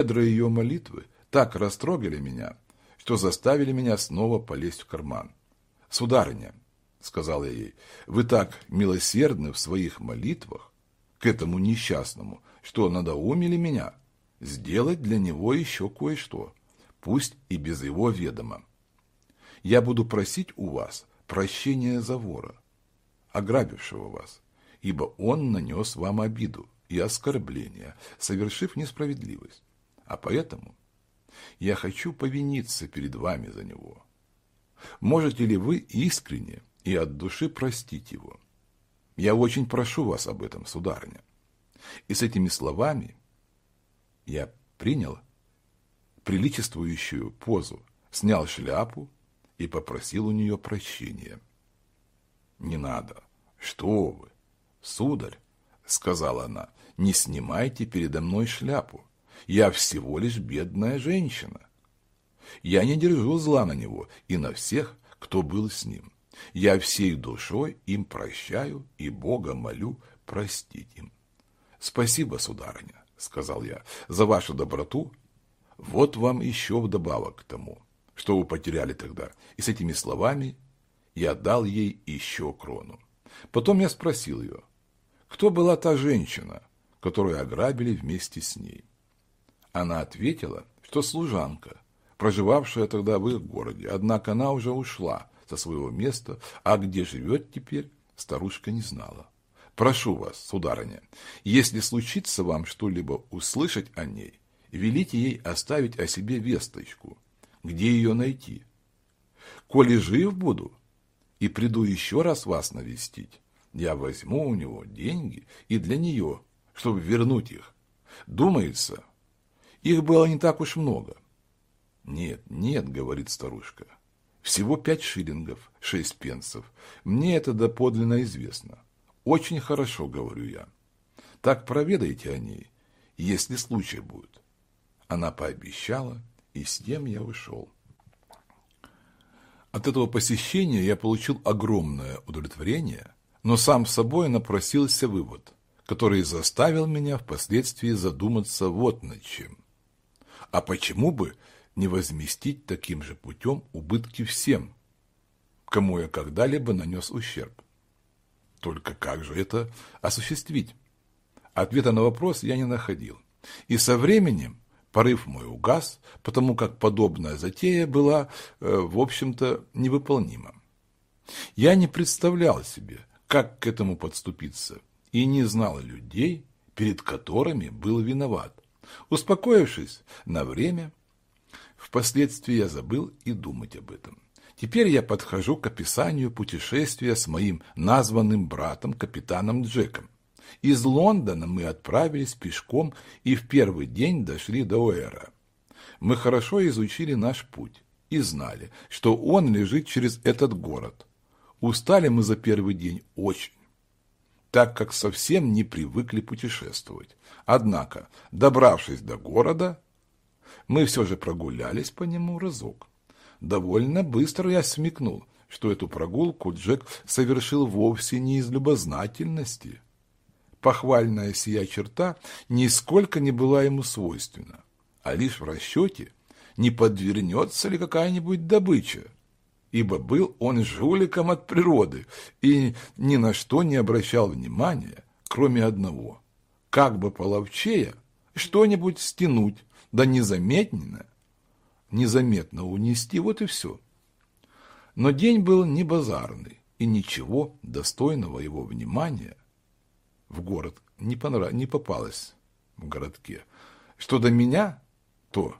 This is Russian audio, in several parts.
Щедрые ее молитвы так растрогали меня, что заставили меня снова полезть в карман. «Сударыня», — сказал я ей, — «вы так милосердны в своих молитвах к этому несчастному, что надоумили меня сделать для него еще кое-что, пусть и без его ведома. Я буду просить у вас прощения за вора, ограбившего вас, ибо он нанес вам обиду и оскорбление, совершив несправедливость. А поэтому я хочу повиниться перед вами за него. Можете ли вы искренне и от души простить его? Я очень прошу вас об этом, сударыня. И с этими словами я принял приличествующую позу, снял шляпу и попросил у нее прощения. «Не надо. Что вы? Сударь, — сказала она, — не снимайте передо мной шляпу. Я всего лишь бедная женщина. Я не держу зла на него и на всех, кто был с ним. Я всей душой им прощаю и Бога молю простить им. Спасибо, сударыня, — сказал я, — за вашу доброту. Вот вам еще вдобавок к тому, что вы потеряли тогда. И с этими словами я дал ей еще крону. Потом я спросил ее, кто была та женщина, которую ограбили вместе с ней. Она ответила, что служанка, проживавшая тогда в их городе, однако она уже ушла со своего места, а где живет теперь, старушка не знала. Прошу вас, сударыня, если случится вам что-либо услышать о ней, велите ей оставить о себе весточку, где ее найти. Коли жив буду и приду еще раз вас навестить, я возьму у него деньги и для нее, чтобы вернуть их. Думается, их было не так уж много. Нет, нет, говорит старушка, всего пять шиллингов, шесть пенсов. Мне это доподлинно известно. Очень хорошо, говорю я. Так проведайте о ней, если случай будет. Она пообещала, и с тем я ушел. От этого посещения я получил огромное удовлетворение, но сам собой напросился вывод, который заставил меня впоследствии задуматься вот над чем. А почему бы не возместить таким же путем убытки всем, кому я когда-либо нанес ущерб? Только как же это осуществить? Ответа на вопрос я не находил. И со временем порыв мой угас, потому как подобная затея была, э, в общем-то, невыполнима. Я не представлял себе, как к этому подступиться, и не знал людей, перед которыми был виноват. Успокоившись на время, впоследствии я забыл и думать об этом. Теперь я подхожу к описанию путешествия с моим названным братом, капитаном Джеком. Из Лондона мы отправились пешком и в первый день дошли до Уэра. Мы хорошо изучили наш путь и знали, что он лежит через этот город. Устали мы за первый день очень, так как совсем не привыкли путешествовать. Однако, добравшись до города, мы все же прогулялись по нему разок. Довольно быстро я смекнул, что эту прогулку Джек совершил вовсе не из любознательности. Похвальная сия черта нисколько не была ему свойственна, а лишь в расчете, не подвернется ли какая-нибудь добыча, ибо был он жуликом от природы и ни на что не обращал внимания, кроме одного – как бы половчее что-нибудь стянуть, да незаметно незаметно унести, вот и все. Но день был не базарный, и ничего достойного его внимания в город не, понрав... не попалось в городке. Что до меня, то,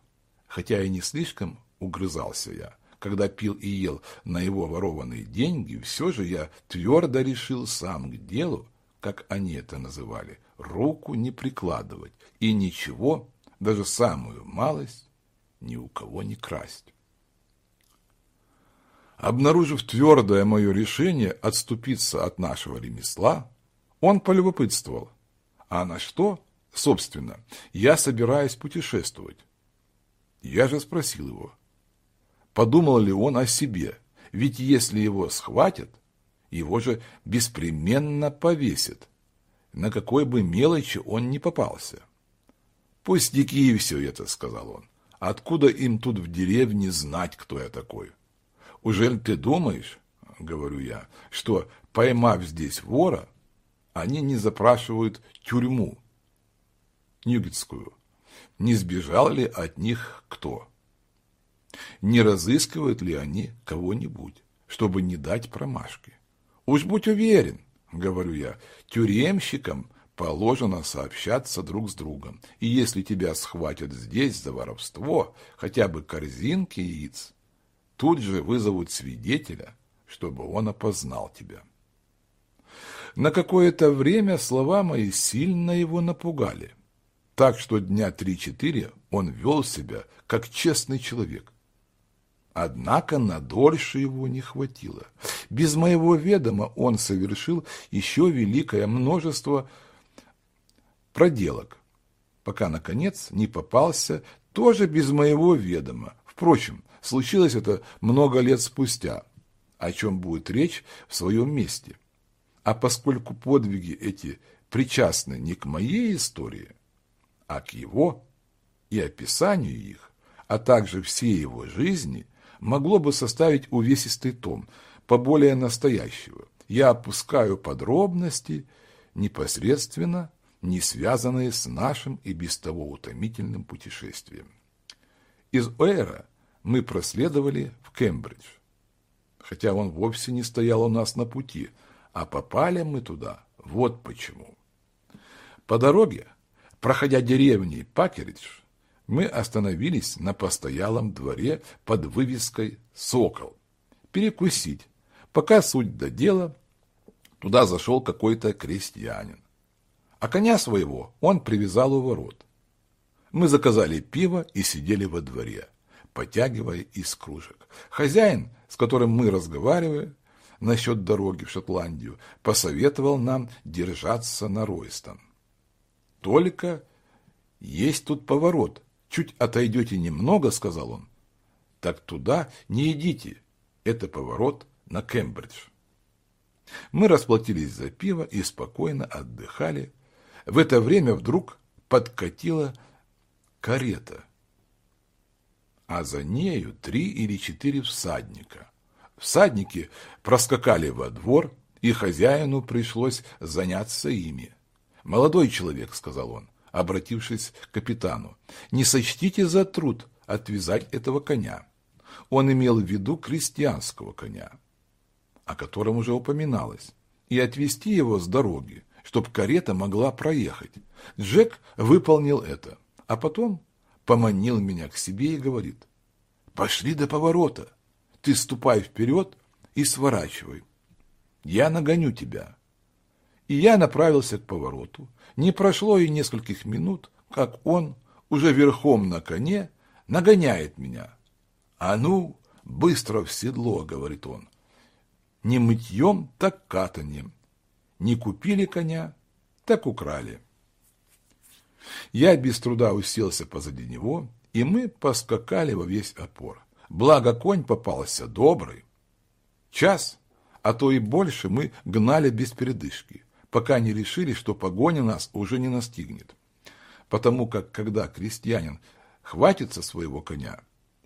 хотя и не слишком угрызался я, когда пил и ел на его ворованные деньги, все же я твердо решил сам к делу, как они это называли, руку не прикладывать и ничего, даже самую малость, ни у кого не красть. Обнаружив твердое мое решение отступиться от нашего ремесла, он полюбопытствовал, а на что, собственно, я собираюсь путешествовать. Я же спросил его, подумал ли он о себе, ведь если его схватят, его же беспременно повесят, на какой бы мелочи он ни попался. «Пустяки все это», — сказал он. «Откуда им тут в деревне знать, кто я такой?» «Ужель ты думаешь, — говорю я, — что, поймав здесь вора, они не запрашивают тюрьму Нюгетскую, не сбежал ли от них кто? Не разыскивают ли они кого-нибудь, чтобы не дать промашки? Уж будь уверен, говорю я, тюремщикам положено сообщаться друг с другом, и если тебя схватят здесь за воровство, хотя бы корзинки яиц, тут же вызовут свидетеля, чтобы он опознал тебя. На какое-то время слова мои сильно его напугали, так что дня три-четыре он вел себя как честный человек. Однако на дольше его не хватило. Без моего ведома он совершил еще великое множество проделок, пока, наконец, не попался тоже без моего ведома. Впрочем, случилось это много лет спустя, о чем будет речь в своем месте. А поскольку подвиги эти причастны не к моей истории, а к его и описанию их, а также всей его жизни, могло бы составить увесистый том, поболее настоящего. Я опускаю подробности, непосредственно не связанные с нашим и без того утомительным путешествием. Из Уэра мы проследовали в Кембридж, хотя он вовсе не стоял у нас на пути, а попали мы туда вот почему. По дороге, проходя деревней Пакеридж, мы остановились на постоялом дворе под вывеской «Сокол» перекусить, пока суть до дела, туда зашел какой-то крестьянин а коня своего он привязал у ворот. Мы заказали пиво и сидели во дворе, потягивая из кружек. Хозяин, с которым мы разговаривали насчет дороги в Шотландию, посоветовал нам держаться на Ройстон. Только есть тут поворот. Чуть отойдете немного, сказал он. Так туда не идите. Это поворот на Кембридж. Мы расплатились за пиво и спокойно отдыхали, в это время вдруг подкатила карета, а за нею три или четыре всадника. Всадники проскакали во двор, и хозяину пришлось заняться ими. «Молодой человек», — сказал он, обратившись к капитану, — «не сочтите за труд отвязать этого коня». Он имел в виду крестьянского коня, о котором уже упоминалось, и отвезти его с дороги, чтобы карета могла проехать. Джек выполнил это, а потом поманил меня к себе и говорит, «Пошли до поворота, ты ступай вперед и сворачивай. Я нагоню тебя». И я направился к повороту. Не прошло и нескольких минут, как он, уже верхом на коне, нагоняет меня. «А ну, быстро в седло», — говорит он. «Не мытьем, так катанием. Не купили коня, так украли. Я без труда уселся позади него, и мы поскакали во весь опор. Благо конь попался добрый. Час, а то и больше мы гнали без передышки, пока не решили, что погоня нас уже не настигнет. Потому как, когда крестьянин хватится своего коня,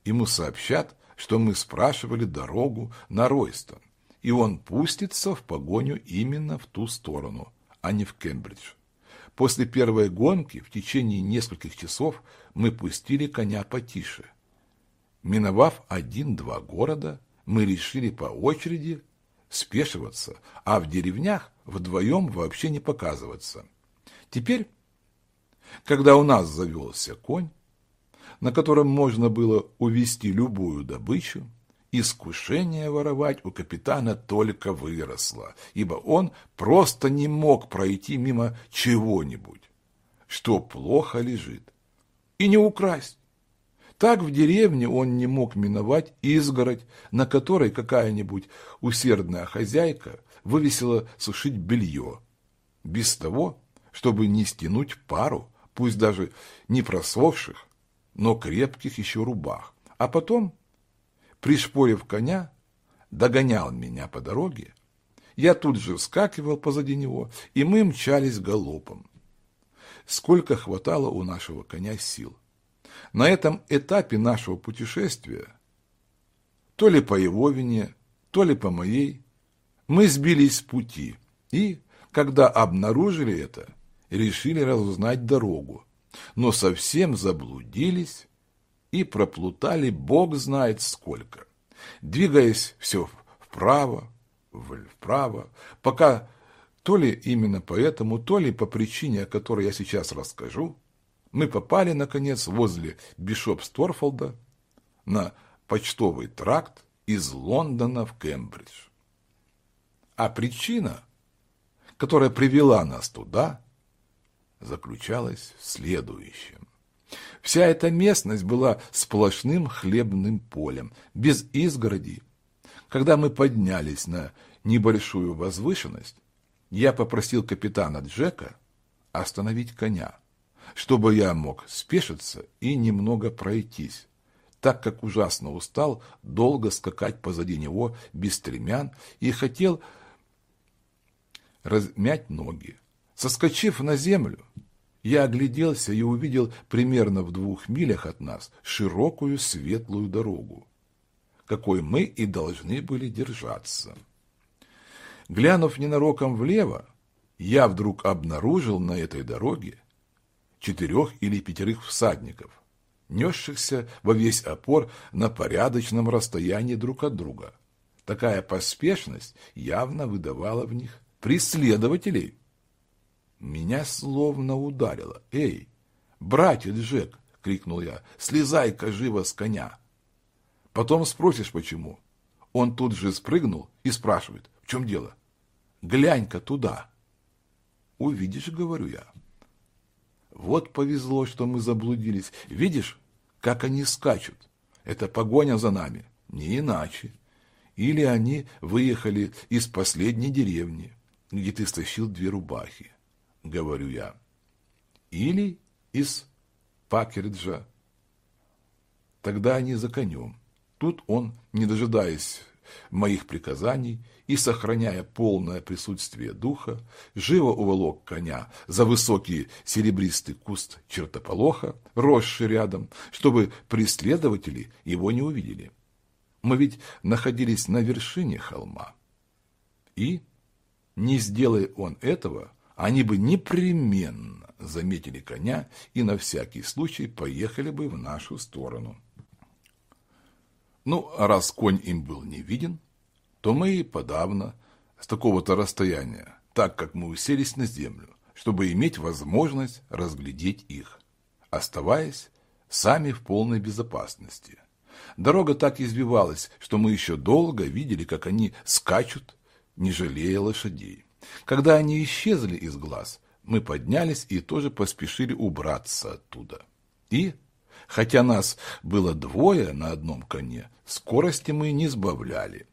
ему сообщат, что мы спрашивали дорогу на Ройстон и он пустится в погоню именно в ту сторону, а не в Кембридж. После первой гонки в течение нескольких часов мы пустили коня потише. Миновав один-два города, мы решили по очереди спешиваться, а в деревнях вдвоем вообще не показываться. Теперь, когда у нас завелся конь, на котором можно было увести любую добычу, искушение воровать у капитана только выросло, ибо он просто не мог пройти мимо чего-нибудь, что плохо лежит, и не украсть. Так в деревне он не мог миновать изгородь, на которой какая-нибудь усердная хозяйка вывесила сушить белье, без того, чтобы не стянуть пару, пусть даже не просохших, но крепких еще рубах, а потом пришпорив коня, догонял меня по дороге. Я тут же вскакивал позади него, и мы мчались галопом. сколько хватало у нашего коня сил. На этом этапе нашего путешествия, то ли по его вине, то ли по моей, мы сбились с пути. И, когда обнаружили это, решили разузнать дорогу, но совсем заблудились и проплутали бог знает сколько, двигаясь все вправо, вправо, пока то ли именно поэтому, то ли по причине, о которой я сейчас расскажу, мы попали, наконец, возле Бишоп-Сторфолда на почтовый тракт из Лондона в Кембридж. А причина, которая привела нас туда, заключалась в следующем. Вся эта местность была сплошным хлебным полем, без изгороди. Когда мы поднялись на небольшую возвышенность, я попросил капитана Джека остановить коня, чтобы я мог спешиться и немного пройтись, так как ужасно устал долго скакать позади него без стремян и хотел размять ноги. Соскочив на землю, я огляделся и увидел примерно в двух милях от нас широкую светлую дорогу, какой мы и должны были держаться. Глянув ненароком влево, я вдруг обнаружил на этой дороге четырех или пятерых всадников, несшихся во весь опор на порядочном расстоянии друг от друга. Такая поспешность явно выдавала в них преследователей. Меня словно ударило. «Эй, братец Джек!» — крикнул я. «Слезай-ка живо с коня!» Потом спросишь, почему. Он тут же спрыгнул и спрашивает, в чем дело? Глянь-ка туда. Увидишь, говорю я. Вот повезло, что мы заблудились. Видишь, как они скачут? Это погоня за нами, не иначе. Или они выехали из последней деревни, где ты стащил две рубахи, говорю я. Или из Пакерджа. Тогда они за конем. Тут он, не дожидаясь моих приказаний и, сохраняя полное присутствие духа, живо уволок коня за высокий серебристый куст чертополоха, росший рядом, чтобы преследователи его не увидели. Мы ведь находились на вершине холма. И, не сделая он этого, они бы непременно заметили коня и на всякий случай поехали бы в нашу сторону. Ну, а раз конь им был не виден, то мы и подавно с такого-то расстояния, так как мы уселись на землю, чтобы иметь возможность разглядеть их, оставаясь сами в полной безопасности. Дорога так извивалась, что мы еще долго видели, как они скачут, не жалея лошадей. Когда они исчезли из глаз, мы поднялись и тоже поспешили убраться оттуда. И Хотя нас было двое на одном коне, скорости мы не сбавляли,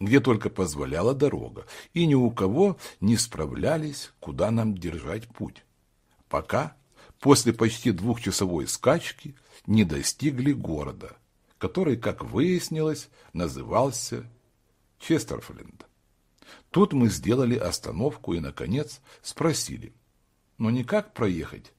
где только позволяла дорога, и ни у кого не справлялись, куда нам держать путь. Пока, после почти двухчасовой скачки, не достигли города, который, как выяснилось, назывался Честерфленд. Тут мы сделали остановку и, наконец, спросили, но не как проехать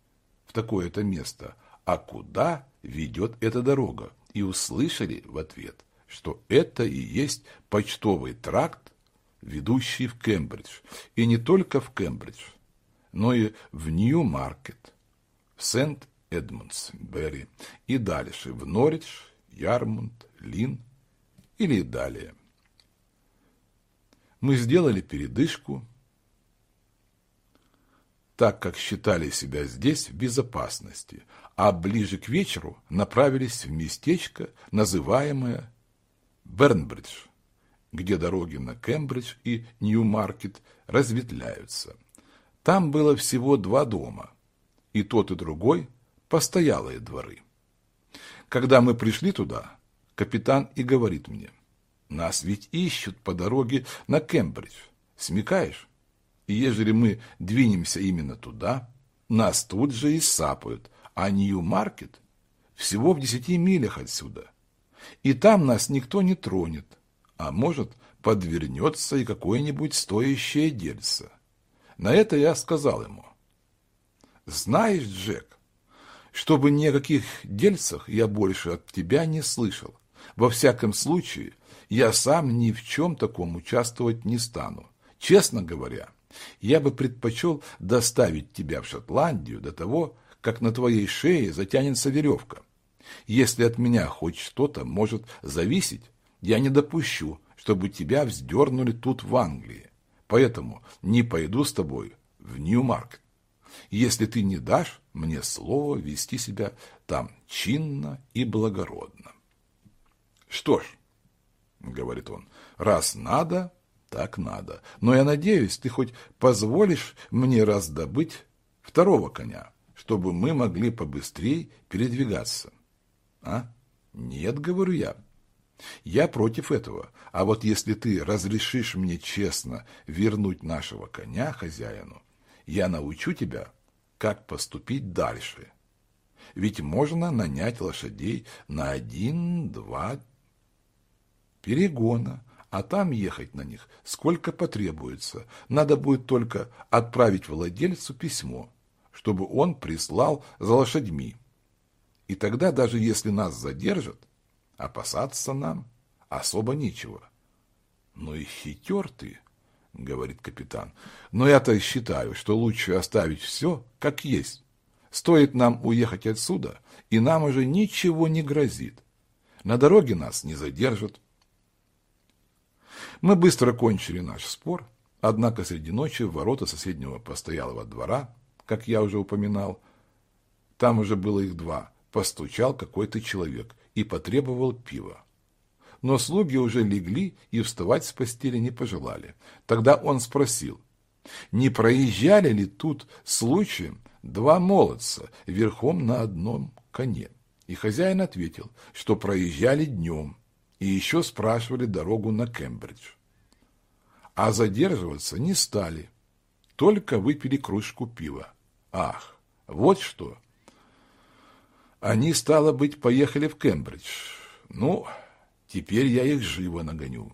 в такое-то место, а куда ведет эта дорога, и услышали в ответ, что это и есть почтовый тракт, ведущий в Кембридж, и не только в Кембридж, но и в Нью-Маркет, в Сент-Эдмундс-Берри и дальше в Норридж, Ярмунд, Лин или далее. Мы сделали передышку, так как считали себя здесь в безопасности, а ближе к вечеру направились в местечко, называемое Бернбридж, где дороги на Кембридж и Нью-Маркет разветвляются. Там было всего два дома, и тот и другой – постоялые дворы. Когда мы пришли туда, капитан и говорит мне, нас ведь ищут по дороге на Кембридж, смекаешь? И ежели мы двинемся именно туда, нас тут же и сапают, а Нью-Маркет всего в десяти милях отсюда. И там нас никто не тронет, а может, подвернется и какое-нибудь стоящее дельце. На это я сказал ему. Знаешь, Джек, чтобы ни о каких дельцах я больше от тебя не слышал. Во всяком случае, я сам ни в чем таком участвовать не стану. Честно говоря, я бы предпочел доставить тебя в Шотландию до того, как на твоей шее затянется веревка. Если от меня хоть что-то может зависеть, я не допущу, чтобы тебя вздернули тут в Англии. Поэтому не пойду с тобой в Нью-Маркет. Если ты не дашь мне слово вести себя там чинно и благородно. Что ж, говорит он, раз надо, так надо. Но я надеюсь, ты хоть позволишь мне раздобыть второго коня, чтобы мы могли побыстрее передвигаться. А? Нет, говорю я. Я против этого. А вот если ты разрешишь мне честно вернуть нашего коня хозяину, я научу тебя, как поступить дальше. Ведь можно нанять лошадей на один-два перегона, а там ехать на них сколько потребуется. Надо будет только отправить владельцу письмо, чтобы он прислал за лошадьми. И тогда, даже если нас задержат, опасаться нам особо нечего. Ну и хитер ты, — говорит капитан. «Но я-то считаю, что лучше оставить все, как есть. Стоит нам уехать отсюда, и нам уже ничего не грозит. На дороге нас не задержат». Мы быстро кончили наш спор, однако среди ночи в ворота соседнего постоялого двора, как я уже упоминал, там уже было их два, постучал какой-то человек и потребовал пива но слуги уже легли и вставать с постели не пожелали. Тогда он спросил, не проезжали ли тут случаем два молодца верхом на одном коне? И хозяин ответил, что проезжали днем и еще спрашивали дорогу на Кембридж. А задерживаться не стали, только выпили кружку пива. Ах, вот что! Они, стало быть, поехали в Кембридж. Ну, Теперь я их живо нагоню.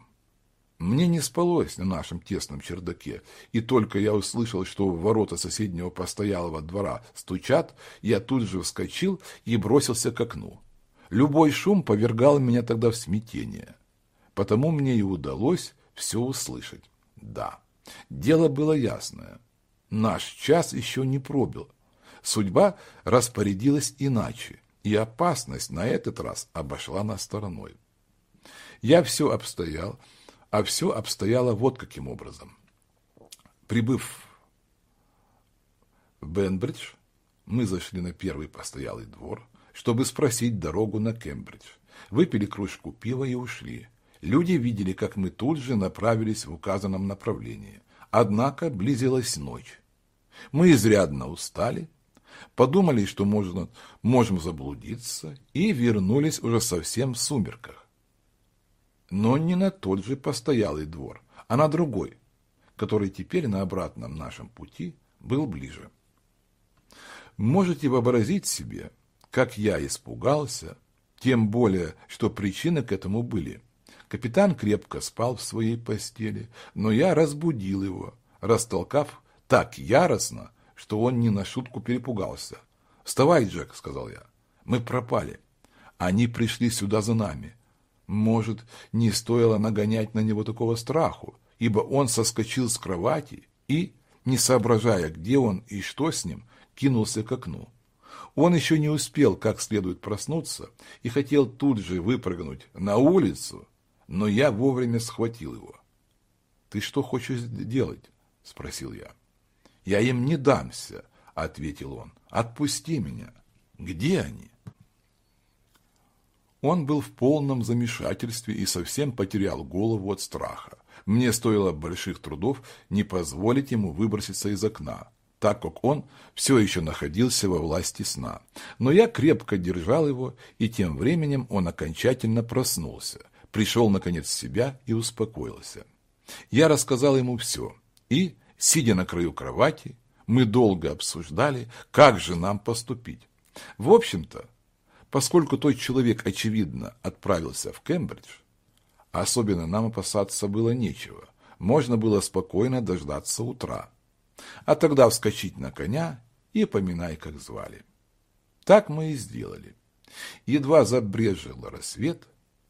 Мне не спалось на нашем тесном чердаке, и только я услышал, что в ворота соседнего постоялого двора стучат, я тут же вскочил и бросился к окну. Любой шум повергал меня тогда в смятение. Потому мне и удалось все услышать. Да, дело было ясное. Наш час еще не пробил. Судьба распорядилась иначе, и опасность на этот раз обошла нас стороной. Я все обстоял, а все обстояло вот каким образом. Прибыв в Бенбридж, мы зашли на первый постоялый двор, чтобы спросить дорогу на Кембридж. Выпили кружку пива и ушли. Люди видели, как мы тут же направились в указанном направлении. Однако близилась ночь. Мы изрядно устали, подумали, что можно, можем заблудиться, и вернулись уже совсем в сумерках но не на тот же постоялый двор, а на другой, который теперь на обратном нашем пути был ближе. Можете вообразить себе, как я испугался, тем более, что причины к этому были. Капитан крепко спал в своей постели, но я разбудил его, растолкав так яростно, что он не на шутку перепугался. «Вставай, Джек», — сказал я, — «мы пропали. Они пришли сюда за нами. Может, не стоило нагонять на него такого страху, ибо он соскочил с кровати и, не соображая, где он и что с ним, кинулся к окну. Он еще не успел как следует проснуться и хотел тут же выпрыгнуть на улицу, но я вовремя схватил его. «Ты что хочешь делать?» – спросил я. «Я им не дамся», – ответил он. «Отпусти меня». «Где они?» Он был в полном замешательстве и совсем потерял голову от страха. Мне стоило больших трудов не позволить ему выброситься из окна, так как он все еще находился во власти сна. Но я крепко держал его, и тем временем он окончательно проснулся, пришел наконец в себя и успокоился. Я рассказал ему все, и, сидя на краю кровати, мы долго обсуждали, как же нам поступить. В общем-то, Поскольку тот человек, очевидно, отправился в Кембридж, особенно нам опасаться было нечего, можно было спокойно дождаться утра, а тогда вскочить на коня и поминай, как звали. Так мы и сделали. Едва забрежил рассвет,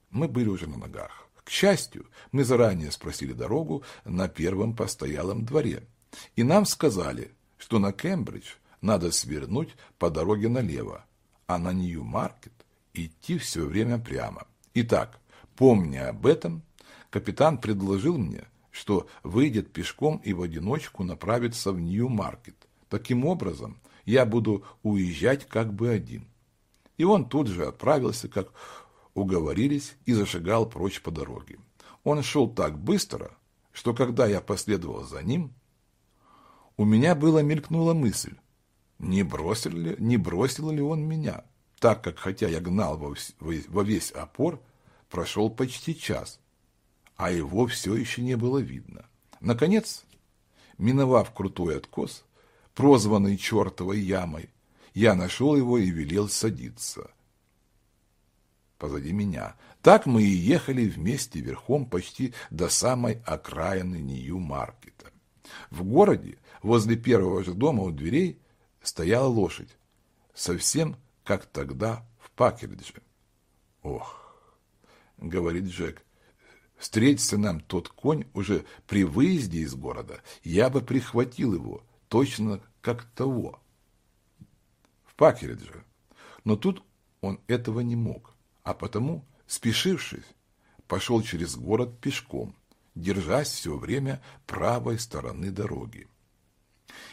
мы были уже на ногах. К счастью, мы заранее спросили дорогу на первом постоялом дворе, и нам сказали, что на Кембридж надо свернуть по дороге налево, а на Нью-Маркет идти все время прямо. Итак, помня об этом, капитан предложил мне, что выйдет пешком и в одиночку направится в Нью-Маркет. Таким образом, я буду уезжать как бы один. И он тут же отправился, как уговорились, и зашагал прочь по дороге. Он шел так быстро, что когда я последовал за ним, у меня была мелькнула мысль, не бросил ли, не бросил ли он меня, так как, хотя я гнал во, весь опор, прошел почти час, а его все еще не было видно. Наконец, миновав крутой откос, прозванный чертовой ямой, я нашел его и велел садиться. Позади меня. Так мы и ехали вместе верхом почти до самой окраины Нью-Маркета. В городе, возле первого же дома у дверей, стояла лошадь, совсем как тогда в Пакердже. «Ох», — говорит Джек, — «встретится нам тот конь уже при выезде из города, я бы прихватил его, точно как того». В Пакердже. Но тут он этого не мог, а потому, спешившись, пошел через город пешком, держась все время правой стороны дороги.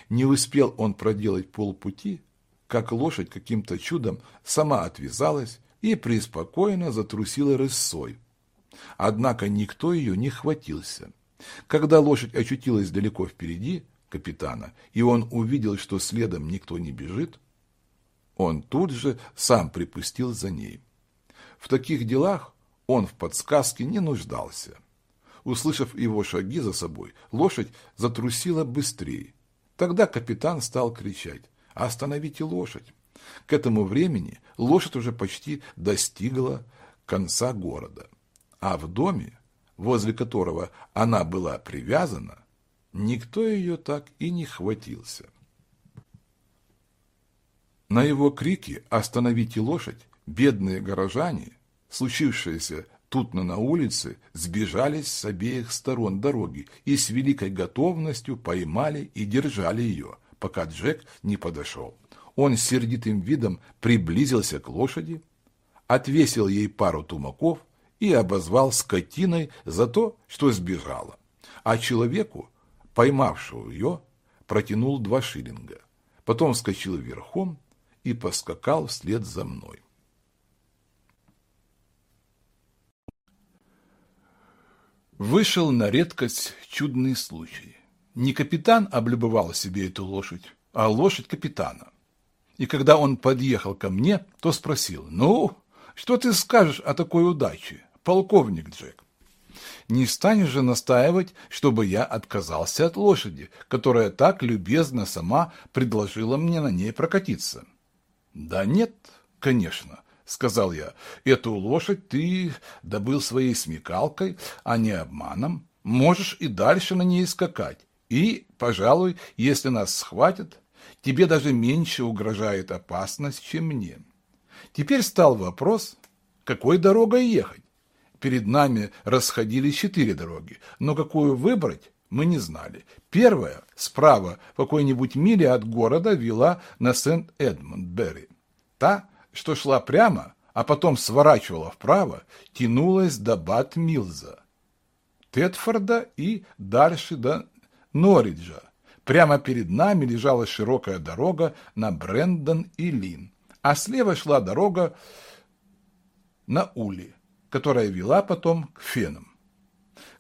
Не успел он проделать полпути, как лошадь каким-то чудом сама отвязалась и преспокойно затрусила рысой. Однако никто ее не хватился. Когда лошадь очутилась далеко впереди капитана, и он увидел, что следом никто не бежит, он тут же сам припустил за ней. В таких делах он в подсказке не нуждался. Услышав его шаги за собой, лошадь затрусила быстрее, Тогда капитан стал кричать «Остановите лошадь!». К этому времени лошадь уже почти достигла конца города, а в доме, возле которого она была привязана, никто ее так и не хватился. На его крики «Остановите лошадь!» бедные горожане, случившееся Тутно на улице сбежались с обеих сторон дороги и с великой готовностью поймали и держали ее, пока Джек не подошел. Он с сердитым видом приблизился к лошади, отвесил ей пару тумаков и обозвал скотиной за то, что сбежала. А человеку, поймавшему ее, протянул два шиллинга. Потом вскочил верхом и поскакал вслед за мной. Вышел на редкость чудный случай. Не капитан облюбовал себе эту лошадь, а лошадь капитана. И когда он подъехал ко мне, то спросил, «Ну, что ты скажешь о такой удаче, полковник Джек?» Не станешь же настаивать, чтобы я отказался от лошади, которая так любезно сама предложила мне на ней прокатиться. Да нет, конечно, сказал я, эту лошадь ты добыл своей смекалкой, а не обманом. Можешь и дальше на ней скакать. И, пожалуй, если нас схватят, тебе даже меньше угрожает опасность, чем мне. Теперь стал вопрос, какой дорогой ехать. Перед нами расходились четыре дороги, но какую выбрать, мы не знали. Первая, справа, в какой-нибудь миле от города, вела на Сент-Эдмонд-Берри. Та, что шла прямо, а потом сворачивала вправо, тянулась до Бат-Милза, Тетфорда и дальше до Норриджа. Прямо перед нами лежала широкая дорога на Брэндон и Лин, а слева шла дорога на Ули, которая вела потом к Фенам.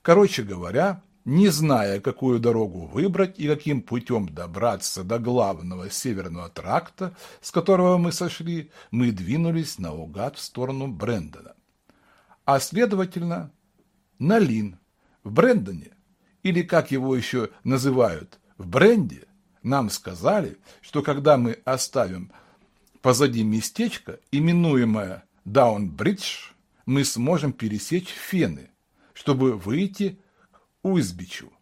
Короче говоря, не зная, какую дорогу выбрать и каким путем добраться до главного северного тракта, с которого мы сошли, мы двинулись наугад в сторону Брэндона. А следовательно, на Лин, в Брэндоне, или как его еще называют, в Бренде, нам сказали, что когда мы оставим позади местечко, именуемое Даунбридж, мы сможем пересечь Фены, чтобы выйти Узбичу,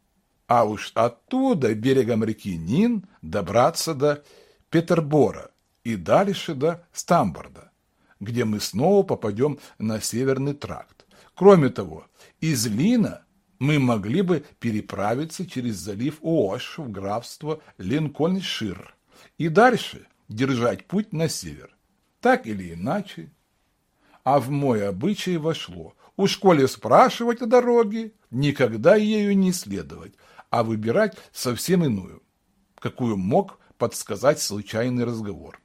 а уж оттуда берегом реки Нин добраться до Петербора и дальше до Стамборда, где мы снова попадем на Северный тракт. Кроме того, из Лина мы могли бы переправиться через залив Ош в графство Линкольншир и дальше держать путь на север. Так или иначе, а в мой обычай вошло у школе спрашивать о дороге, никогда ею не следовать, а выбирать совсем иную, какую мог подсказать случайный разговор.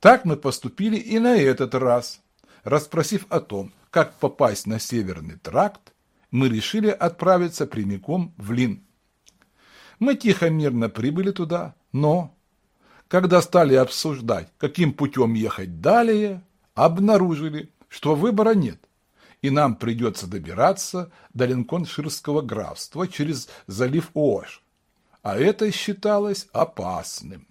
Так мы поступили и на этот раз. Расспросив о том, как попасть на Северный тракт, мы решили отправиться прямиком в Лин. Мы тихо-мирно прибыли туда, но, когда стали обсуждать, каким путем ехать далее, обнаружили, что выбора нет, и нам придется добираться до Линкольнширского графства через залив Ош, а это считалось опасным.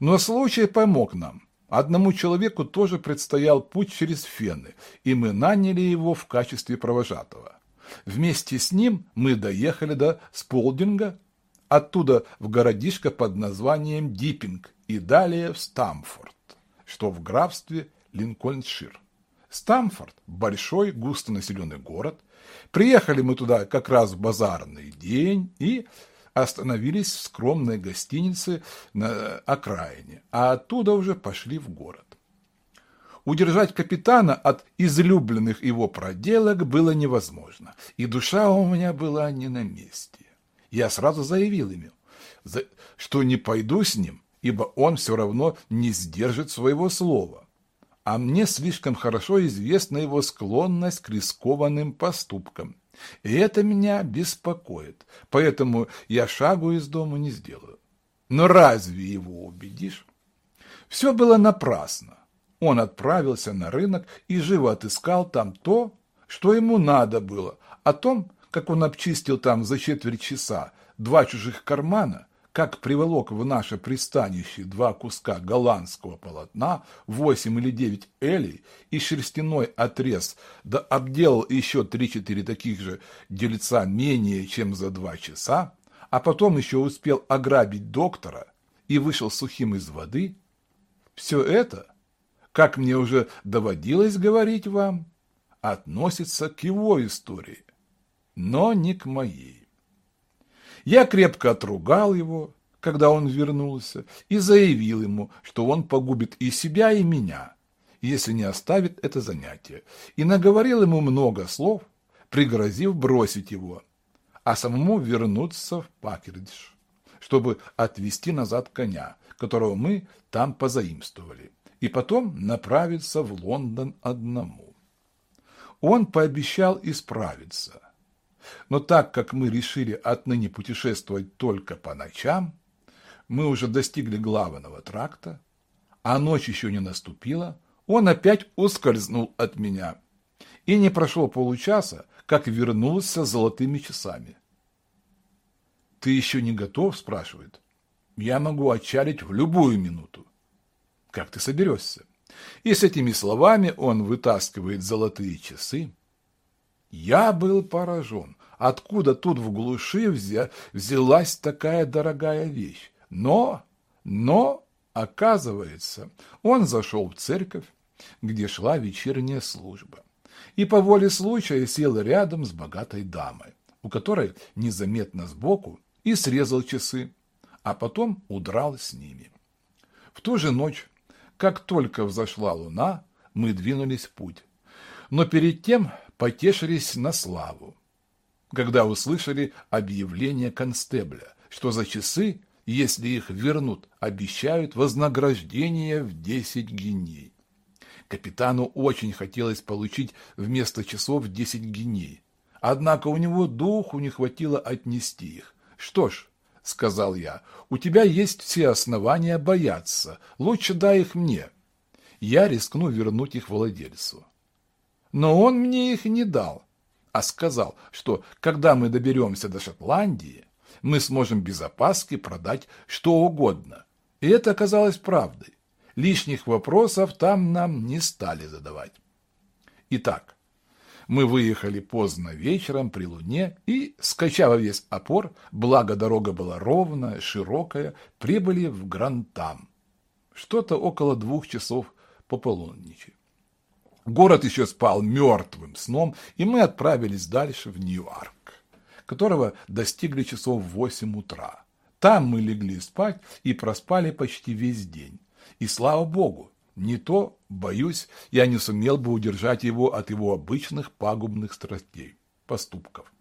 Но случай помог нам. Одному человеку тоже предстоял путь через Фены, и мы наняли его в качестве провожатого. Вместе с ним мы доехали до Сполдинга, оттуда в городишко под названием Диппинг и далее в Стамфорд, что в графстве Линкольншир. Стамфорд – большой густонаселенный город. Приехали мы туда как раз в базарный день и остановились в скромной гостинице на окраине, а оттуда уже пошли в город. Удержать капитана от излюбленных его проделок было невозможно, и душа у меня была не на месте. Я сразу заявил ему, что не пойду с ним, ибо он все равно не сдержит своего слова а мне слишком хорошо известна его склонность к рискованным поступкам. И это меня беспокоит, поэтому я шагу из дома не сделаю. Но разве его убедишь? Все было напрасно. Он отправился на рынок и живо отыскал там то, что ему надо было. О том, как он обчистил там за четверть часа два чужих кармана, как приволок в наше пристанище два куска голландского полотна, восемь или девять элей и шерстяной отрез, да обделал еще три-четыре таких же дельца менее чем за два часа, а потом еще успел ограбить доктора и вышел сухим из воды, все это, как мне уже доводилось говорить вам, относится к его истории, но не к моей. Я крепко отругал его, когда он вернулся, и заявил ему, что он погубит и себя, и меня, если не оставит это занятие, и наговорил ему много слов, пригрозив бросить его, а самому вернуться в Пакердж, чтобы отвезти назад коня, которого мы там позаимствовали, и потом направиться в Лондон одному. Он пообещал исправиться – но так как мы решили отныне путешествовать только по ночам, мы уже достигли главного тракта, а ночь еще не наступила, он опять ускользнул от меня. И не прошло получаса, как вернулся с золотыми часами. «Ты еще не готов?» – спрашивает. «Я могу отчалить в любую минуту». «Как ты соберешься?» И с этими словами он вытаскивает золотые часы, я был поражен, откуда тут в глуши взя... взялась такая дорогая вещь. Но, но, оказывается, он зашел в церковь, где шла вечерняя служба, и по воле случая сел рядом с богатой дамой, у которой незаметно сбоку и срезал часы, а потом удрал с ними. В ту же ночь, как только взошла луна, мы двинулись в путь. Но перед тем потешились на славу, когда услышали объявление констебля, что за часы, если их вернут, обещают вознаграждение в десять гиней. Капитану очень хотелось получить вместо часов десять гиней, однако у него духу не хватило отнести их. Что ж, — сказал я, — у тебя есть все основания бояться, лучше дай их мне. Я рискну вернуть их владельцу. Но он мне их не дал, а сказал, что когда мы доберемся до Шотландии, мы сможем без опаски продать что угодно. И это оказалось правдой. Лишних вопросов там нам не стали задавать. Итак, мы выехали поздно вечером при луне и, скачав весь опор, благо дорога была ровная, широкая, прибыли в Грантам. что-то около двух часов по полуночи. Город еще спал мертвым сном, и мы отправились дальше в Нью-Арк, которого достигли часов в восемь утра. Там мы легли спать и проспали почти весь день. И слава богу, не то, боюсь, я не сумел бы удержать его от его обычных пагубных страстей, поступков.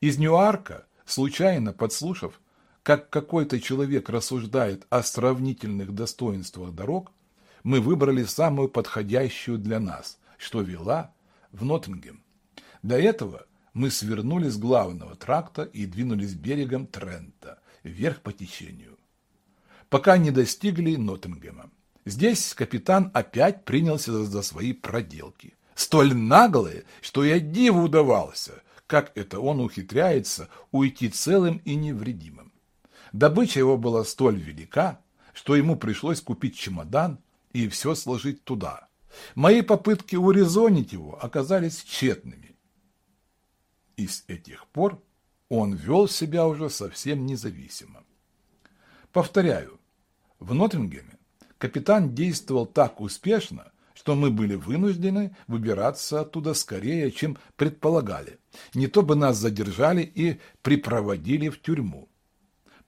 Из Ньюарка, случайно подслушав, как какой-то человек рассуждает о сравнительных достоинствах дорог, мы выбрали самую подходящую для нас, что вела в Ноттингем. До этого мы свернули с главного тракта и двинулись берегом Трента, вверх по течению, пока не достигли Ноттингема. Здесь капитан опять принялся за свои проделки. Столь наглые, что я диву удавался, как это он ухитряется уйти целым и невредимым. Добыча его была столь велика, что ему пришлось купить чемодан и все сложить туда. Мои попытки урезонить его оказались тщетными. И с этих пор он вел себя уже совсем независимо. Повторяю, в Ноттингеме капитан действовал так успешно, что мы были вынуждены выбираться оттуда скорее, чем предполагали. Не то бы нас задержали и припроводили в тюрьму.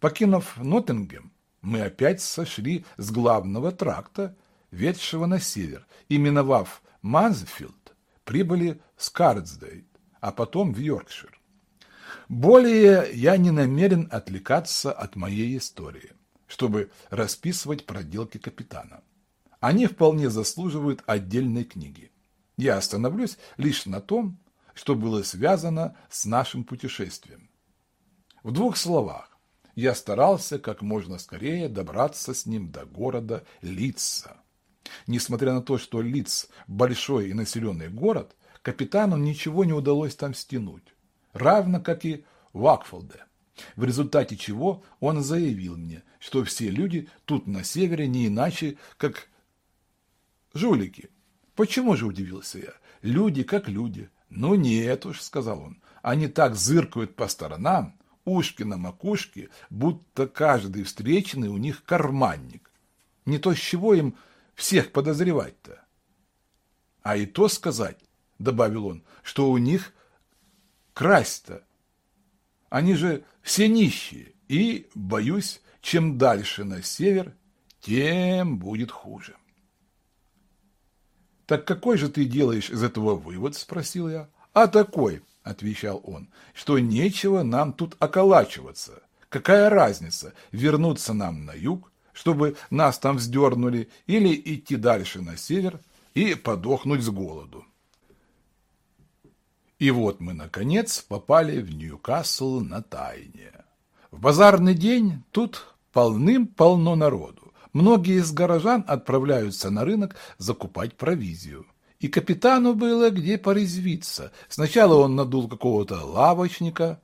Покинув Ноттингем, мы опять сошли с главного тракта, ведшего на север, и, миновав Манзфилд, прибыли в Скарсдейт, а потом в Йоркшир. Более я не намерен отвлекаться от моей истории, чтобы расписывать проделки капитана. Они вполне заслуживают отдельной книги. Я остановлюсь лишь на том, что было связано с нашим путешествием. В двух словах, я старался как можно скорее добраться с ним до города Лица. Несмотря на то, что Лиц – большой и населенный город, капитану ничего не удалось там стянуть равно как и в Акфолде. В результате чего он заявил мне, что все люди тут на севере не иначе, как жулики. Почему же удивился я? Люди как люди. Ну нет уж, сказал он, они так зыркают по сторонам, ушки на макушке, будто каждый встреченный у них карманник. Не то с чего им всех подозревать-то. А и то сказать, добавил он, что у них красть-то? Они же все нищие, и, боюсь, чем дальше на север, тем будет хуже. «Так какой же ты делаешь из этого вывод?» – спросил я. «А такой», – отвечал он, – «что нечего нам тут околачиваться. Какая разница, вернуться нам на юг, чтобы нас там вздернули, или идти дальше на север и подохнуть с голоду?» И вот мы, наконец, попали в Ньюкасл на тайне. В базарный день тут полным-полно народу. Многие из горожан отправляются на рынок закупать провизию. И капитану было где порезвиться. Сначала он надул какого-то лавочника,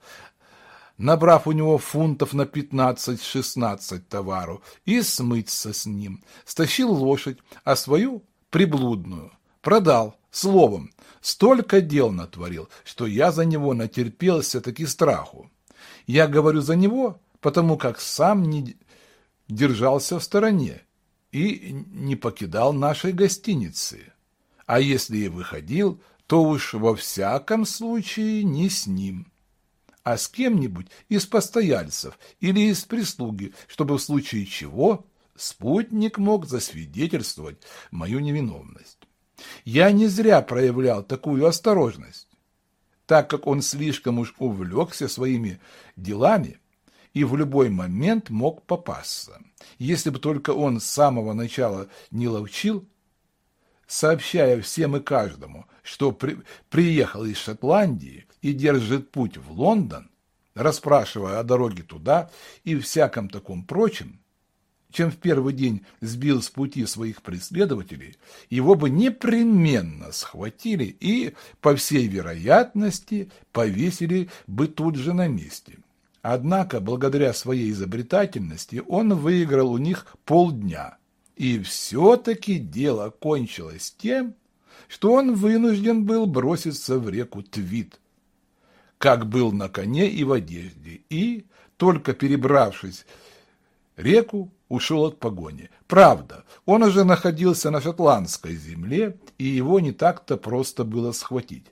набрав у него фунтов на 15-16 товару, и смыться с ним. Стащил лошадь, а свою, приблудную, продал, словом, Столько дел натворил, что я за него натерпелся таки страху. Я говорю за него, потому как сам не держался в стороне и не покидал нашей гостиницы. А если и выходил, то уж во всяком случае не с ним, а с кем-нибудь из постояльцев или из прислуги, чтобы в случае чего спутник мог засвидетельствовать мою невиновность. Я не зря проявлял такую осторожность, так как он слишком уж увлекся своими делами и в любой момент мог попасться. Если бы только он с самого начала не ловчил, сообщая всем и каждому, что при, приехал из Шотландии и держит путь в Лондон, расспрашивая о дороге туда и всяком таком прочем, чем в первый день сбил с пути своих преследователей, его бы непременно схватили и, по всей вероятности, повесили бы тут же на месте. Однако, благодаря своей изобретательности, он выиграл у них полдня. И все-таки дело кончилось тем, что он вынужден был броситься в реку Твит, как был на коне и в одежде, и, только перебравшись реку, ушел от погони. Правда, он уже находился на шотландской земле, и его не так-то просто было схватить.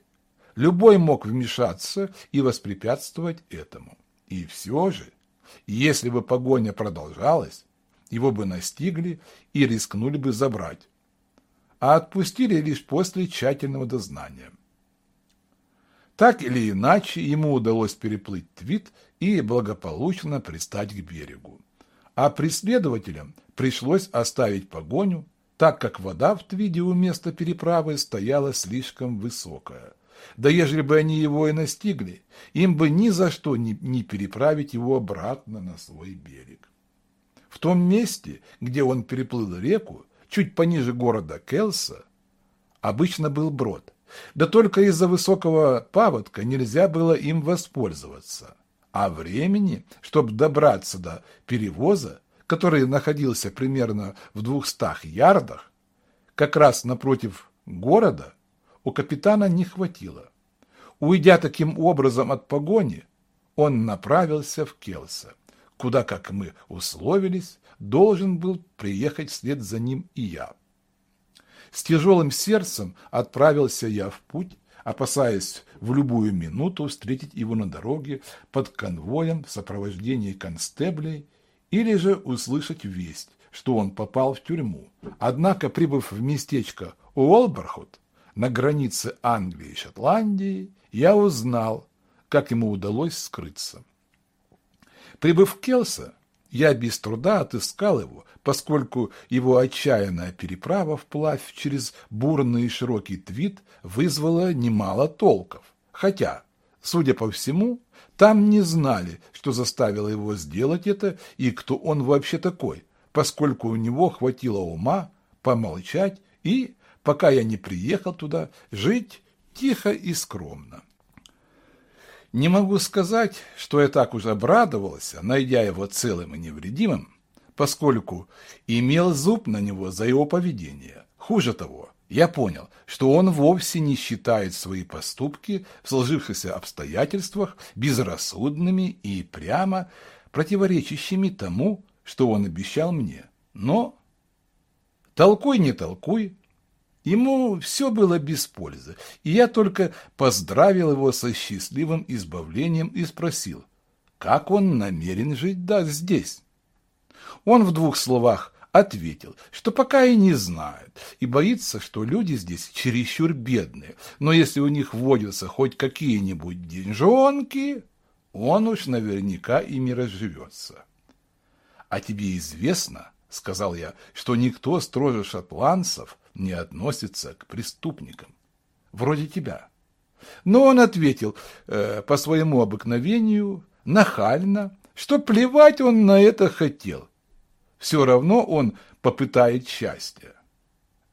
Любой мог вмешаться и воспрепятствовать этому. И все же, если бы погоня продолжалась, его бы настигли и рискнули бы забрать, а отпустили лишь после тщательного дознания. Так или иначе, ему удалось переплыть Твит и благополучно пристать к берегу. А преследователям пришлось оставить погоню, так как вода в Твиде у места переправы стояла слишком высокая. Да ежели бы они его и настигли, им бы ни за что не, не переправить его обратно на свой берег. В том месте, где он переплыл реку, чуть пониже города Келса, обычно был брод. Да только из-за высокого паводка нельзя было им воспользоваться. А времени, чтобы добраться до перевоза, который находился примерно в двухстах ярдах, как раз напротив города, у капитана не хватило. Уйдя таким образом от погони, он направился в Келса, куда, как мы условились, должен был приехать вслед за ним и я. С тяжелым сердцем отправился я в путь, опасаясь в любую минуту встретить его на дороге под конвоем в сопровождении констеблей или же услышать весть, что он попал в тюрьму. Однако, прибыв в местечко Уолберхот на границе Англии и Шотландии, я узнал, как ему удалось скрыться. Прибыв в Келса, я без труда отыскал его, поскольку его отчаянная переправа вплавь через бурный и широкий твит вызвала немало толков. Хотя, судя по всему, там не знали, что заставило его сделать это и кто он вообще такой, поскольку у него хватило ума помолчать и, пока я не приехал туда, жить тихо и скромно. Не могу сказать, что я так уж обрадовался, найдя его целым и невредимым, поскольку имел зуб на него за его поведение. Хуже того, я понял, что он вовсе не считает свои поступки в сложившихся обстоятельствах безрассудными и прямо противоречащими тому, что он обещал мне. Но толкуй не толкуй, Ему все было без пользы, и я только поздравил его со счастливым избавлением и спросил, как он намерен жить да, здесь. Он в двух словах ответил, что пока и не знает, и боится, что люди здесь чересчур бедные, но если у них водятся хоть какие-нибудь деньжонки, он уж наверняка ими разживется. А тебе известно, — сказал я, — что никто строже шотландцев не относится к преступникам, вроде тебя. Но он ответил э, по своему обыкновению, нахально, что плевать он на это хотел. Все равно он попытает счастья.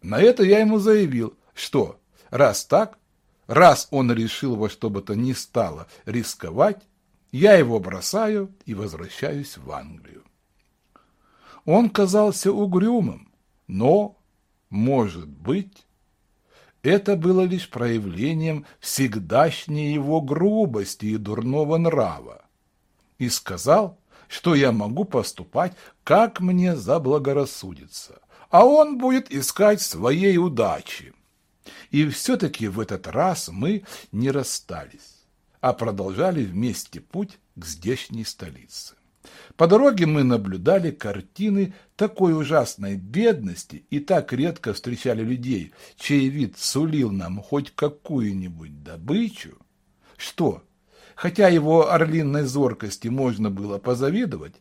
На это я ему заявил, что раз так, раз он решил во что бы то ни стало рисковать, я его бросаю и возвращаюсь в Англию. Он казался угрюмым, но может быть, это было лишь проявлением всегдашней его грубости и дурного нрава. И сказал, что я могу поступать, как мне заблагорассудится, а он будет искать своей удачи. И все-таки в этот раз мы не расстались, а продолжали вместе путь к здешней столице. По дороге мы наблюдали картины такой ужасной бедности и так редко встречали людей, чей вид сулил нам хоть какую-нибудь добычу, что, хотя его орлиной зоркости можно было позавидовать,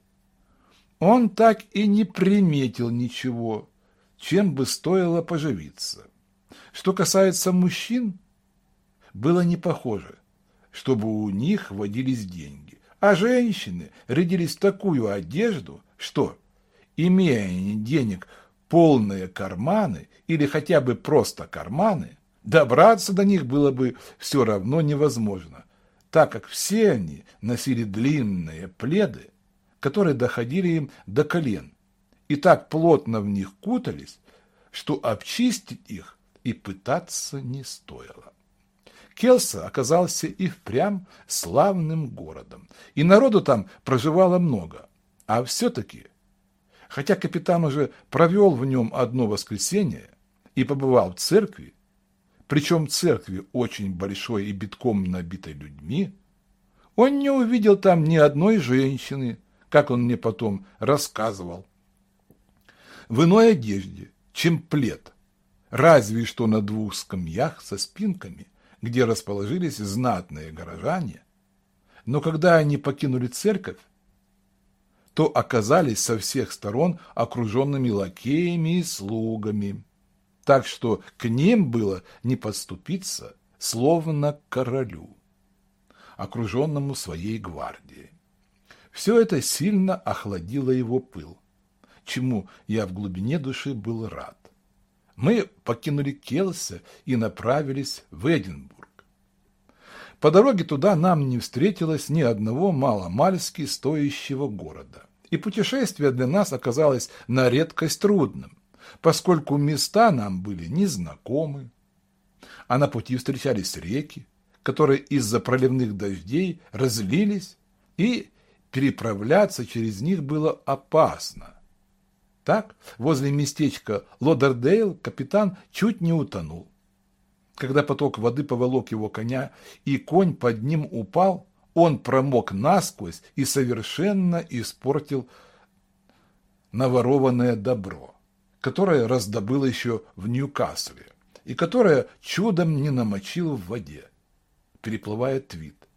он так и не приметил ничего, чем бы стоило поживиться. Что касается мужчин, было не похоже, чтобы у них водились деньги. А женщины рядились в такую одежду, что, имея денег полные карманы или хотя бы просто карманы, добраться до них было бы все равно невозможно, так как все они носили длинные пледы, которые доходили им до колен, и так плотно в них кутались, что обчистить их и пытаться не стоило. Келса оказался и впрямь славным городом, и народу там проживало много. А все-таки, Хотя капитан уже провел в нем одно воскресенье и побывал в церкви, причем церкви очень большой и битком набитой людьми, он не увидел там ни одной женщины, как он мне потом рассказывал, в иной одежде, чем плед, разве что на двух скамьях со спинками, где расположились знатные горожане. Но когда они покинули церковь, то оказались со всех сторон окруженными лакеями и слугами, так что к ним было не подступиться, словно к королю, окруженному своей гвардией. Все это сильно охладило его пыл, чему я в глубине души был рад. Мы покинули Келса и направились в Эдинбург. По дороге туда нам не встретилось ни одного маломальски стоящего города, и путешествие для нас оказалось на редкость трудным, поскольку места нам были незнакомы, а на пути встречались реки, которые из-за проливных дождей разлились, и переправляться через них было опасно. Так, возле местечка Лодердейл капитан чуть не утонул. Когда поток воды поволок его коня, и конь под ним упал, он промок насквозь и совершенно испортил наворованное добро, которое раздобыл еще в Ньюкасле и которое чудом не намочил в воде, переплывая Твит,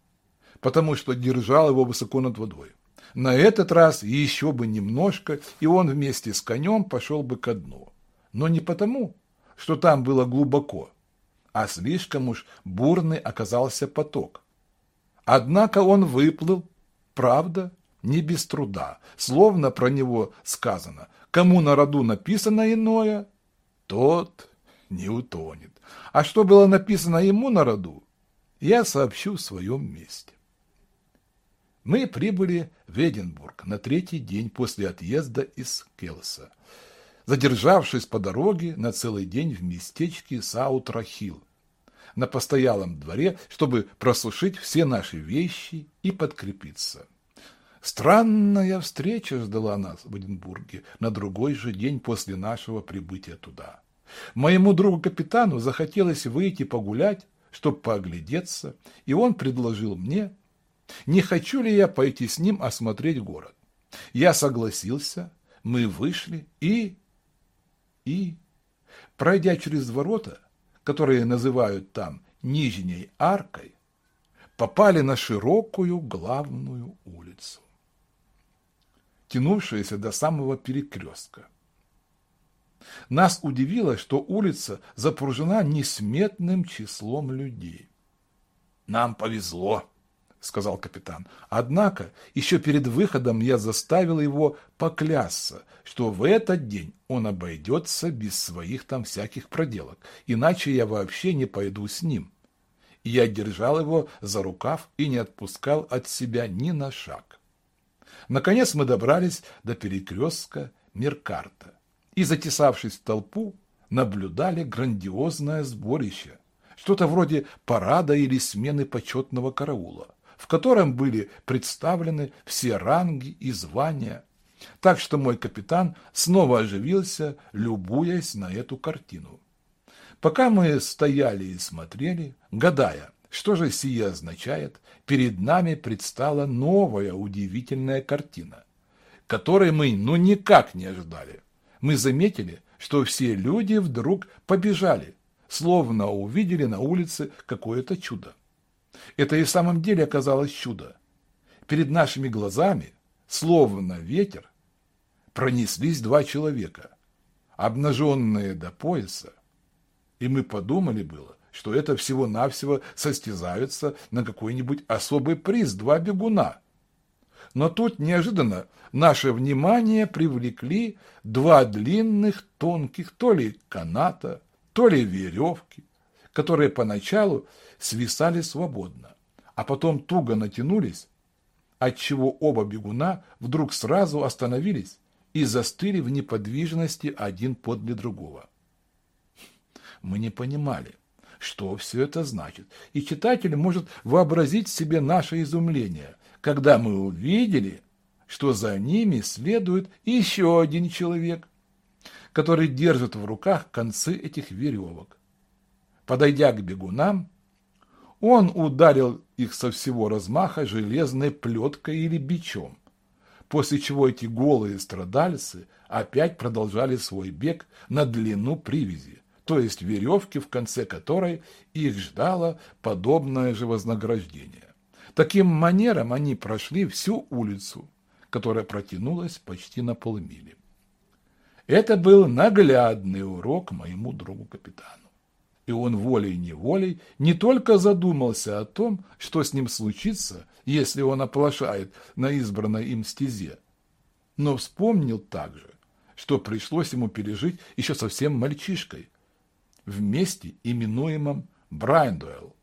потому что держал его высоко над водой. На этот раз еще бы немножко, и он вместе с конем пошел бы ко дну. Но не потому, что там было глубоко, а слишком уж бурный оказался поток. Однако он выплыл, правда, не без труда, словно про него сказано, кому на роду написано иное, тот не утонет. А что было написано ему на роду, я сообщу в своем месте. Мы прибыли в Эдинбург на третий день после отъезда из Келса, задержавшись по дороге на целый день в местечке Саутрахил, на постоялом дворе, чтобы просушить все наши вещи и подкрепиться. Странная встреча ждала нас в Эдинбурге на другой же день после нашего прибытия туда. Моему другу-капитану захотелось выйти погулять, чтобы пооглядеться, и он предложил мне не хочу ли я пойти с ним осмотреть город. Я согласился, мы вышли и... и... Пройдя через ворота, которые называют там Нижней аркой, попали на широкую главную улицу, тянувшуюся до самого перекрестка. Нас удивило, что улица запружена несметным числом людей. Нам повезло, — сказал капитан. Однако еще перед выходом я заставил его поклясться, что в этот день он обойдется без своих там всяких проделок, иначе я вообще не пойду с ним. Я держал его за рукав и не отпускал от себя ни на шаг. Наконец мы добрались до перекрестка Меркарта и, затесавшись в толпу, наблюдали грандиозное сборище, что-то вроде парада или смены почетного караула в котором были представлены все ранги и звания. Так что мой капитан снова оживился, любуясь на эту картину. Пока мы стояли и смотрели, гадая, что же сие означает, перед нами предстала новая удивительная картина, которой мы ну никак не ожидали. Мы заметили, что все люди вдруг побежали, словно увидели на улице какое-то чудо. Это и в самом деле оказалось чудо. Перед нашими глазами, словно ветер, пронеслись два человека, обнаженные до пояса, и мы подумали было, что это всего-навсего состязаются на какой-нибудь особый приз два бегуна. Но тут неожиданно наше внимание привлекли два длинных тонких то ли каната, то ли веревки, которые поначалу свисали свободно, а потом туго натянулись, отчего оба бегуна вдруг сразу остановились и застыли в неподвижности один подле другого. Мы не понимали, что все это значит, и читатель может вообразить себе наше изумление, когда мы увидели, что за ними следует еще один человек, который держит в руках концы этих веревок. Подойдя к бегунам, он ударил их со всего размаха железной плеткой или бичом, после чего эти голые страдальцы опять продолжали свой бег на длину привязи, то есть веревки, в конце которой их ждало подобное же вознаграждение. Таким манером они прошли всю улицу, которая протянулась почти на полмили. Это был наглядный урок моему другу-капитану. И он волей-неволей не только задумался о том, что с ним случится, если он оплошает на избранной им стезе, но вспомнил также, что пришлось ему пережить еще совсем мальчишкой, в месте, именуемом Брайндуэлл.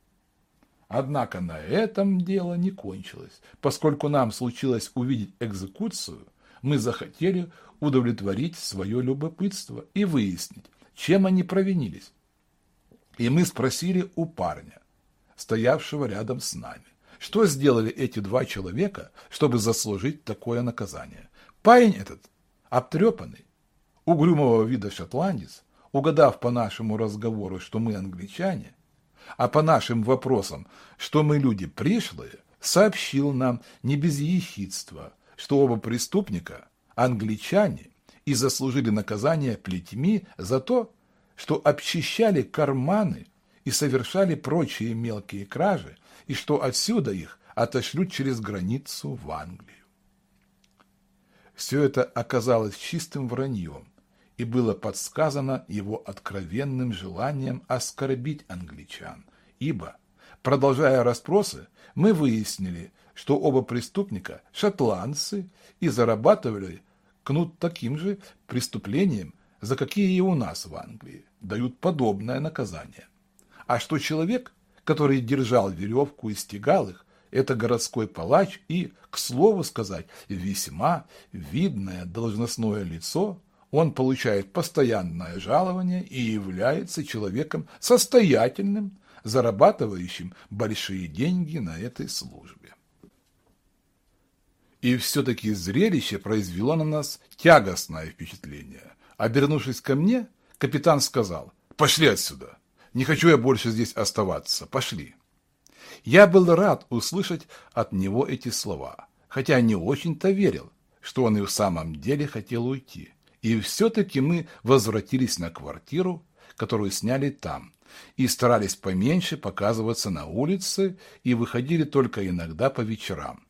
Однако на этом дело не кончилось. Поскольку нам случилось увидеть экзекуцию, мы захотели удовлетворить свое любопытство и выяснить, чем они провинились. И мы спросили у парня, стоявшего рядом с нами, что сделали эти два человека, чтобы заслужить такое наказание. Парень этот, обтрепанный, угрюмого вида шотландец, угадав по нашему разговору, что мы англичане, а по нашим вопросам, что мы люди пришлые, сообщил нам не без ехидства, что оба преступника – англичане и заслужили наказание плетьми за то, что обчищали карманы и совершали прочие мелкие кражи, и что отсюда их отошлют через границу в Англию. Все это оказалось чистым враньем и было подсказано его откровенным желанием оскорбить англичан, ибо, продолжая расспросы, мы выяснили, что оба преступника – шотландцы и зарабатывали кнут таким же преступлением, за какие и у нас в Англии дают подобное наказание. А что человек, который держал веревку и стегал их, это городской палач и, к слову сказать, весьма видное должностное лицо, он получает постоянное жалование и является человеком состоятельным, зарабатывающим большие деньги на этой службе. И все-таки зрелище произвело на нас тягостное впечатление. Обернувшись ко мне, капитан сказал, «Пошли отсюда! Не хочу я больше здесь оставаться. Пошли!» Я был рад услышать от него эти слова, хотя не очень-то верил, что он и в самом деле хотел уйти. И все-таки мы возвратились на квартиру, которую сняли там, и старались поменьше показываться на улице и выходили только иногда по вечерам.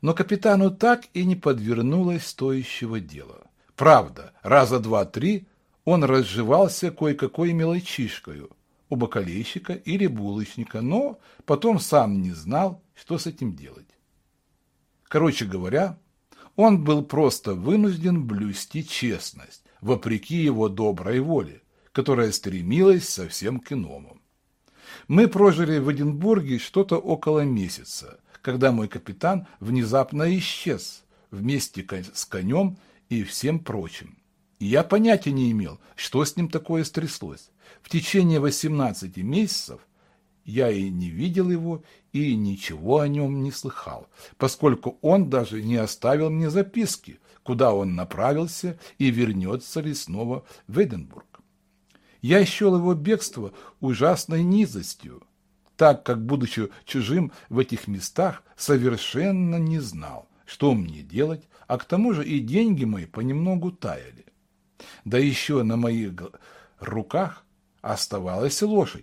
Но капитану так и не подвернулось стоящего дела. Правда, раза два-три он разживался кое-какой мелочишкою у бакалейщика или булочника, но потом сам не знал, что с этим делать. Короче говоря, он был просто вынужден блюсти честность, вопреки его доброй воле, которая стремилась совсем к иному. Мы прожили в Эдинбурге что-то около месяца, когда мой капитан внезапно исчез вместе с конем и всем прочим. Я понятия не имел, что с ним такое стряслось. В течение 18 месяцев я и не видел его, и ничего о нем не слыхал, поскольку он даже не оставил мне записки, куда он направился и вернется ли снова в Эдинбург. Я счел его бегство ужасной низостью, так как, будучи чужим в этих местах, совершенно не знал, что мне делать, а к тому же и деньги мои понемногу таяли. Да еще на моих руках оставалась лошадь,